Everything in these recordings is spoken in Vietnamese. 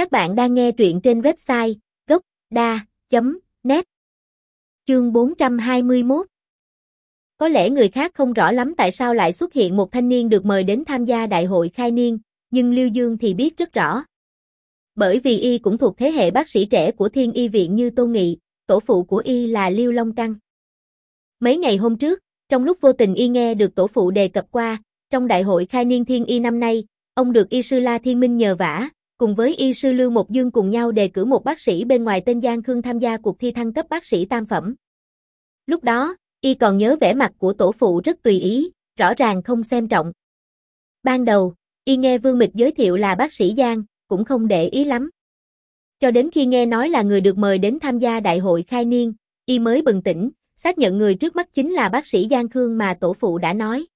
Các bạn đang nghe truyện trên website gốc.da.net Chương 421 Có lẽ người khác không rõ lắm tại sao lại xuất hiện một thanh niên được mời đến tham gia đại hội khai niên, nhưng Lưu Dương thì biết rất rõ. Bởi vì y cũng thuộc thế hệ bác sĩ trẻ của Thiên Y Viện như Tô Nghị, tổ phụ của y là Lưu Long Căng. Mấy ngày hôm trước, trong lúc vô tình y nghe được tổ phụ đề cập qua, trong đại hội khai niên Thiên Y năm nay, ông được y sư La Thiên Minh nhờ vả, cùng với y sư Lưu Một Dương cùng nhau đề cử một bác sĩ bên ngoài tên Giang Khương tham gia cuộc thi thăng cấp bác sĩ tam phẩm. Lúc đó, y còn nhớ vẻ mặt của tổ phụ rất tùy ý, rõ ràng không xem trọng. Ban đầu, y nghe Vương Mịch giới thiệu là bác sĩ Giang, cũng không để ý lắm. Cho đến khi nghe nói là người được mời đến tham gia đại hội khai niên, y mới bừng tỉnh, xác nhận người trước mắt chính là bác sĩ Giang Khương mà tổ phụ đã nói.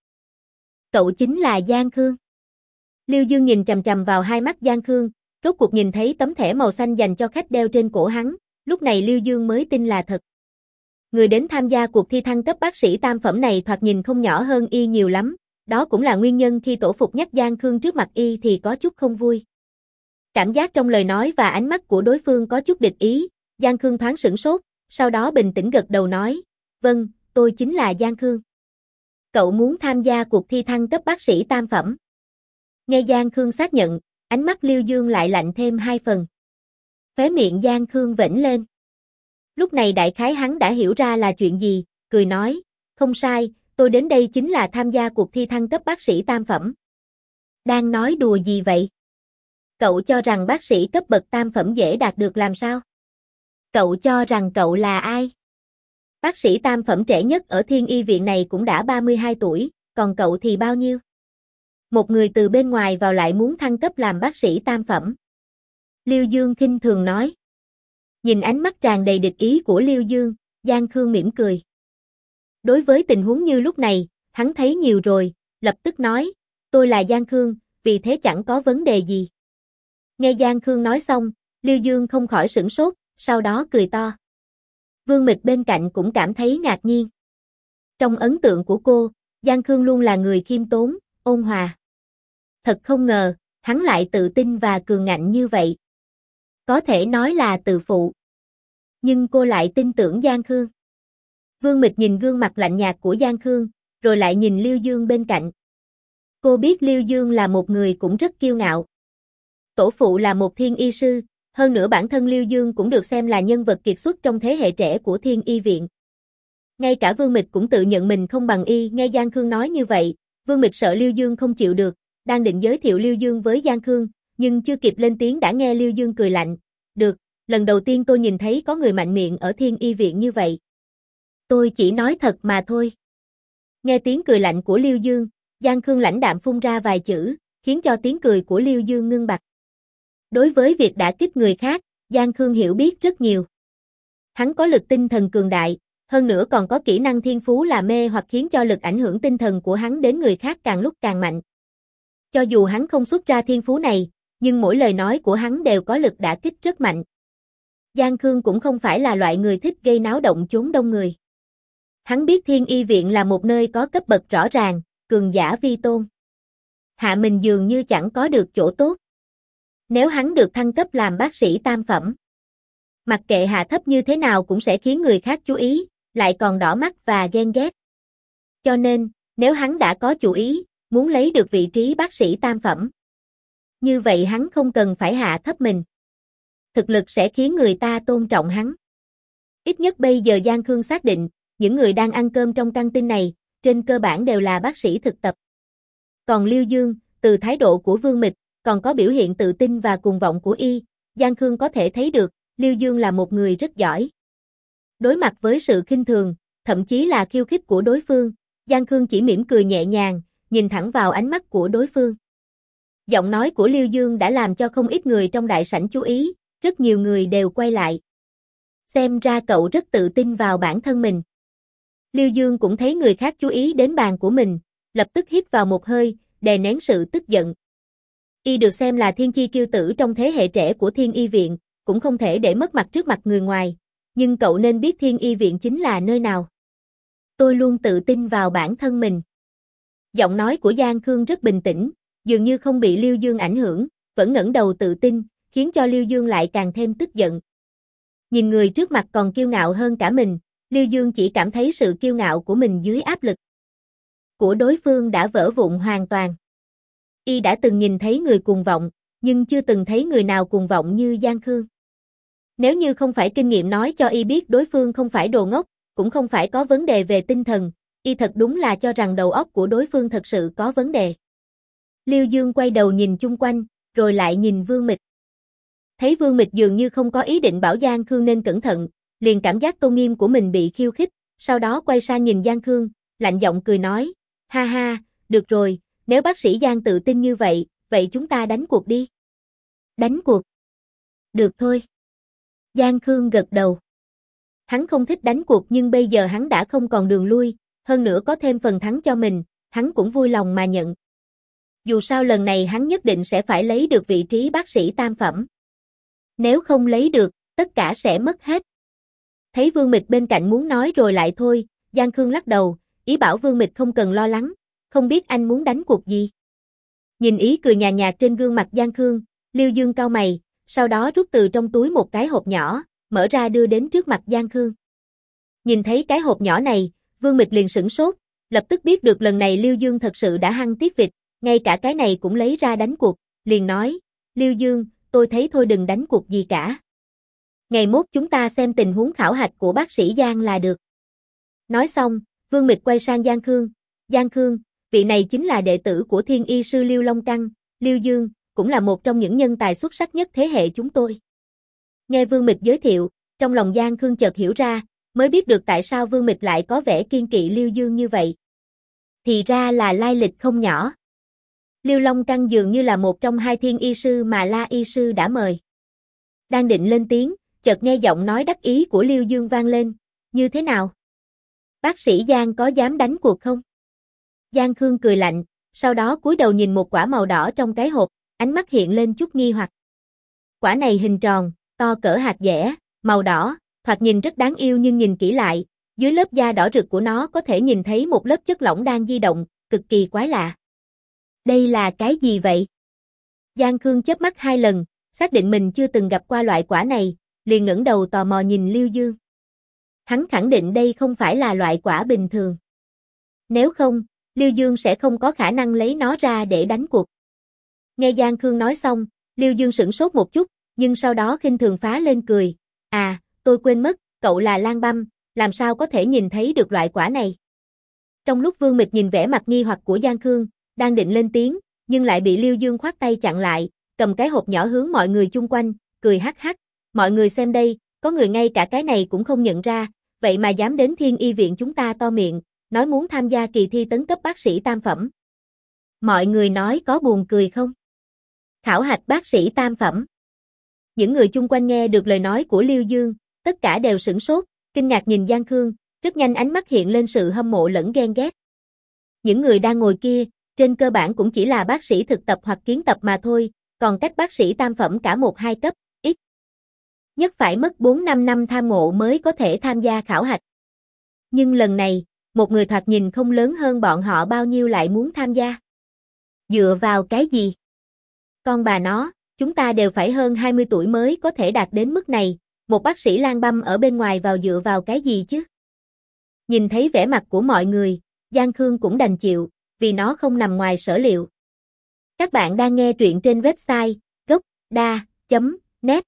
Cậu chính là Giang Khương. Lưu Dương nhìn trầm trầm vào hai mắt Giang Khương, rốt cuộc nhìn thấy tấm thẻ màu xanh dành cho khách đeo trên cổ hắn, lúc này Lưu Dương mới tin là thật. Người đến tham gia cuộc thi thăng cấp bác sĩ tam phẩm này thoạt nhìn không nhỏ hơn y nhiều lắm, đó cũng là nguyên nhân khi tổ phục nhắc Giang Khương trước mặt y thì có chút không vui. Cảm giác trong lời nói và ánh mắt của đối phương có chút địch ý, Giang Khương thoáng sửng sốt, sau đó bình tĩnh gật đầu nói, vâng, tôi chính là Giang Khương. Cậu muốn tham gia cuộc thi thăng cấp bác sĩ tam phẩm. Nghe Giang Khương xác nhận, ánh mắt Lưu Dương lại lạnh thêm hai phần. Khóe miệng Giang Khương vĩnh lên. Lúc này đại khái hắn đã hiểu ra là chuyện gì, cười nói, không sai, tôi đến đây chính là tham gia cuộc thi thăng cấp bác sĩ tam phẩm. Đang nói đùa gì vậy? Cậu cho rằng bác sĩ cấp bậc tam phẩm dễ đạt được làm sao? Cậu cho rằng cậu là ai? Bác sĩ tam phẩm trẻ nhất ở thiên y viện này cũng đã 32 tuổi, còn cậu thì bao nhiêu? Một người từ bên ngoài vào lại muốn thăng cấp làm bác sĩ tam phẩm. Liêu Dương khinh thường nói. Nhìn ánh mắt tràn đầy địch ý của Liêu Dương, Giang Khương mỉm cười. Đối với tình huống như lúc này, hắn thấy nhiều rồi, lập tức nói, tôi là Giang Khương, vì thế chẳng có vấn đề gì. Nghe Giang Khương nói xong, Liêu Dương không khỏi sửng sốt, sau đó cười to. Vương Mịch bên cạnh cũng cảm thấy ngạc nhiên. Trong ấn tượng của cô, Giang Khương luôn là người khiêm tốn, ôn hòa. Thật không ngờ, hắn lại tự tin và cường ngạnh như vậy. Có thể nói là tự phụ. Nhưng cô lại tin tưởng Giang Khương. Vương Mịch nhìn gương mặt lạnh nhạt của Giang Khương, rồi lại nhìn Liêu Dương bên cạnh. Cô biết Liêu Dương là một người cũng rất kiêu ngạo. Tổ phụ là một thiên y sư, hơn nữa bản thân Liêu Dương cũng được xem là nhân vật kiệt xuất trong thế hệ trẻ của thiên y viện. Ngay cả Vương Mịch cũng tự nhận mình không bằng y, nghe Giang Khương nói như vậy, Vương Mịch sợ Liêu Dương không chịu được, đang định giới thiệu Liêu Dương với Giang Khương, nhưng chưa kịp lên tiếng đã nghe Liêu Dương cười lạnh. Được, lần đầu tiên tôi nhìn thấy có người mạnh miệng ở thiên y viện như vậy. Tôi chỉ nói thật mà thôi. Nghe tiếng cười lạnh của Liêu Dương, Giang Khương lãnh đạm phun ra vài chữ, khiến cho tiếng cười của Liêu Dương ngưng bặt. Đối với việc đã kích người khác, Giang Khương hiểu biết rất nhiều. Hắn có lực tinh thần cường đại, hơn nữa còn có kỹ năng thiên phú là mê hoặc khiến cho lực ảnh hưởng tinh thần của hắn đến người khác càng lúc càng mạnh. Cho dù hắn không xuất ra thiên phú này, nhưng mỗi lời nói của hắn đều có lực đã kích rất mạnh. Giang Khương cũng không phải là loại người thích gây náo động chốn đông người. Hắn biết thiên y viện là một nơi có cấp bậc rõ ràng, cường giả vi tôn. Hạ mình dường như chẳng có được chỗ tốt. Nếu hắn được thăng cấp làm bác sĩ tam phẩm, mặc kệ hạ thấp như thế nào cũng sẽ khiến người khác chú ý, lại còn đỏ mắt và ghen ghét. Cho nên, nếu hắn đã có chủ ý, muốn lấy được vị trí bác sĩ tam phẩm, như vậy hắn không cần phải hạ thấp mình. Thực lực sẽ khiến người ta tôn trọng hắn. Ít nhất bây giờ Giang Khương xác định, những người đang ăn cơm trong căn tin này, trên cơ bản đều là bác sĩ thực tập. Còn Liêu Dương, từ thái độ của Vương Mịch, còn có biểu hiện tự tin và cuồng vọng của y, Giang Khương có thể thấy được, Liêu Dương là một người rất giỏi. Đối mặt với sự khinh thường, thậm chí là khiêu khích của đối phương, Giang Khương chỉ mỉm cười nhẹ nhàng, nhìn thẳng vào ánh mắt của đối phương. Giọng nói của Liêu Dương đã làm cho không ít người trong đại sảnh chú ý, rất nhiều người đều quay lại. Xem ra cậu rất tự tin vào bản thân mình. Liêu Dương cũng thấy người khác chú ý đến bàn của mình, lập tức hít vào một hơi, đè nén sự tức giận. Y được xem là thiên chi kiêu tử trong thế hệ trẻ của thiên y viện, cũng không thể để mất mặt trước mặt người ngoài, nhưng cậu nên biết thiên y viện chính là nơi nào. Tôi luôn tự tin vào bản thân mình. Giọng nói của Giang Khương rất bình tĩnh, dường như không bị Liêu Dương ảnh hưởng, vẫn ngẩng đầu tự tin, khiến cho Lưu Dương lại càng thêm tức giận. Nhìn người trước mặt còn kiêu ngạo hơn cả mình, Lưu Dương chỉ cảm thấy sự kiêu ngạo của mình dưới áp lực của đối phương đã vỡ vụn hoàn toàn. Y đã từng nhìn thấy người cuồng vọng, nhưng chưa từng thấy người nào cuồng vọng như Giang Khương. Nếu như không phải kinh nghiệm nói cho Y biết đối phương không phải đồ ngốc, cũng không phải có vấn đề về tinh thần, Y thật đúng là cho rằng đầu óc của đối phương thật sự có vấn đề. Lưu Dương quay đầu nhìn chung quanh, rồi lại nhìn Vương Mịch. Thấy Vương Mịch dường như không có ý định bảo Giang Khương nên cẩn thận, liền cảm giác tôn nghiêm của mình bị khiêu khích, sau đó quay sang nhìn Giang Khương, lạnh giọng cười nói, ha ha, được rồi, nếu bác sĩ Giang tự tin như vậy, vậy chúng ta đánh cuộc đi. Đánh cuộc. Được thôi. Giang Khương gật đầu. Hắn không thích đánh cuộc nhưng bây giờ hắn đã không còn đường lui, hơn nữa có thêm phần thắng cho mình, hắn cũng vui lòng mà nhận. Dù sao lần này hắn nhất định sẽ phải lấy được vị trí bác sĩ tam phẩm. Nếu không lấy được, tất cả sẽ mất hết. Thấy Vương Mịch bên cạnh muốn nói rồi lại thôi, Giang Khương lắc đầu, ý bảo Vương Mịch không cần lo lắng, không biết anh muốn đánh cuộc gì. Nhìn ý cười nhà nhạt trên gương mặt Giang Khương, Liêu Dương cao mày, sau đó rút từ trong túi một cái hộp nhỏ, mở ra đưa đến trước mặt Giang Khương. Nhìn thấy cái hộp nhỏ này, Vương Mịch liền sửng sốt, lập tức biết được lần này Liêu Dương thật sự đã hăng tiếp vịt, ngay cả cái này cũng lấy ra đánh cuộc, liền nói, Liêu Dương, tôi thấy thôi đừng đánh cuộc gì cả. Ngày mốt chúng ta xem tình huống khảo hạch của bác sĩ Giang là được. Nói xong, Vương Mịch quay sang Giang Khương, Giang Khương, vị này chính là đệ tử của thiên y sư Liêu Long Căng, Liêu Dương, cũng là một trong những nhân tài xuất sắc nhất thế hệ chúng tôi. Nghe Vương Mịch giới thiệu, trong lòng Giang Khương chợt hiểu ra, mới biết được tại sao Vương Mịch lại có vẻ kiên kỵ Liêu Dương như vậy. Thì ra là lai lịch không nhỏ. Liêu Long Căng dường như là một trong hai thiên y sư mà La y sư đã mời. Đang định lên tiếng, chợt nghe giọng nói đắc ý của Liêu Dương vang lên, như thế nào? Bác sĩ Giang có dám đánh cuộc không? Giang Khương cười lạnh, sau đó cúi đầu nhìn một quả màu đỏ trong cái hộp, ánh mắt hiện lên chút nghi hoặc. Quả này hình tròn, to cỡ hạt dẻ, màu đỏ, thoạt nhìn rất đáng yêu nhưng nhìn kỹ lại, dưới lớp da đỏ rực của nó có thể nhìn thấy một lớp chất lỏng đang di động, cực kỳ quái lạ. Đây là cái gì vậy? Giang Khương chớp mắt hai lần, xác định mình chưa từng gặp qua loại quả này, liền ngẩng đầu tò mò nhìn Lưu Dương. Hắn khẳng định đây không phải là loại quả bình thường. Nếu không, Lưu Dương sẽ không có khả năng lấy nó ra để đánh cuộc. Nghe Giang Khương nói xong, Lưu Dương sửng sốt một chút, nhưng sau đó khinh thường phá lên cười. À, tôi quên mất, cậu là Lan Băm, làm sao có thể nhìn thấy được loại quả này? Trong lúc Vương Mịch nhìn vẻ mặt nghi hoặc của Giang Khương, đang định lên tiếng, nhưng lại bị liêu Dương khoát tay chặn lại, cầm cái hộp nhỏ hướng mọi người chung quanh, cười hắc hắc. Mọi người xem đây, có người ngay cả cái này cũng không nhận ra, vậy mà dám đến thiên y viện chúng ta to miệng, nói muốn tham gia kỳ thi tấn cấp bác sĩ tam phẩm. Mọi người nói có buồn cười không? Khảo hạch bác sĩ tam phẩm. Những người chung quanh nghe được lời nói của Liêu Dương, tất cả đều sửng sốt, kinh ngạc nhìn Giang Khương, rất nhanh ánh mắt hiện lên sự hâm mộ lẫn ghen ghét. Những người đang ngồi kia, trên cơ bản cũng chỉ là bác sĩ thực tập hoặc kiến tập mà thôi, còn cách bác sĩ tam phẩm cả một hai cấp, ít. Nhất phải mất 4-5 năm tham ngộ mới có thể tham gia khảo hạch. Nhưng lần này, một người thoạt nhìn không lớn hơn bọn họ bao nhiêu lại muốn tham gia. Dựa vào cái gì? Con bà nó, chúng ta đều phải hơn 20 tuổi mới có thể đạt đến mức này, một bác sĩ lang băm ở bên ngoài vào dựa vào cái gì chứ? Nhìn thấy vẻ mặt của mọi người, Giang Khương cũng đành chịu, vì nó không nằm ngoài sở liệu. Các bạn đang nghe truyện trên website gocda.net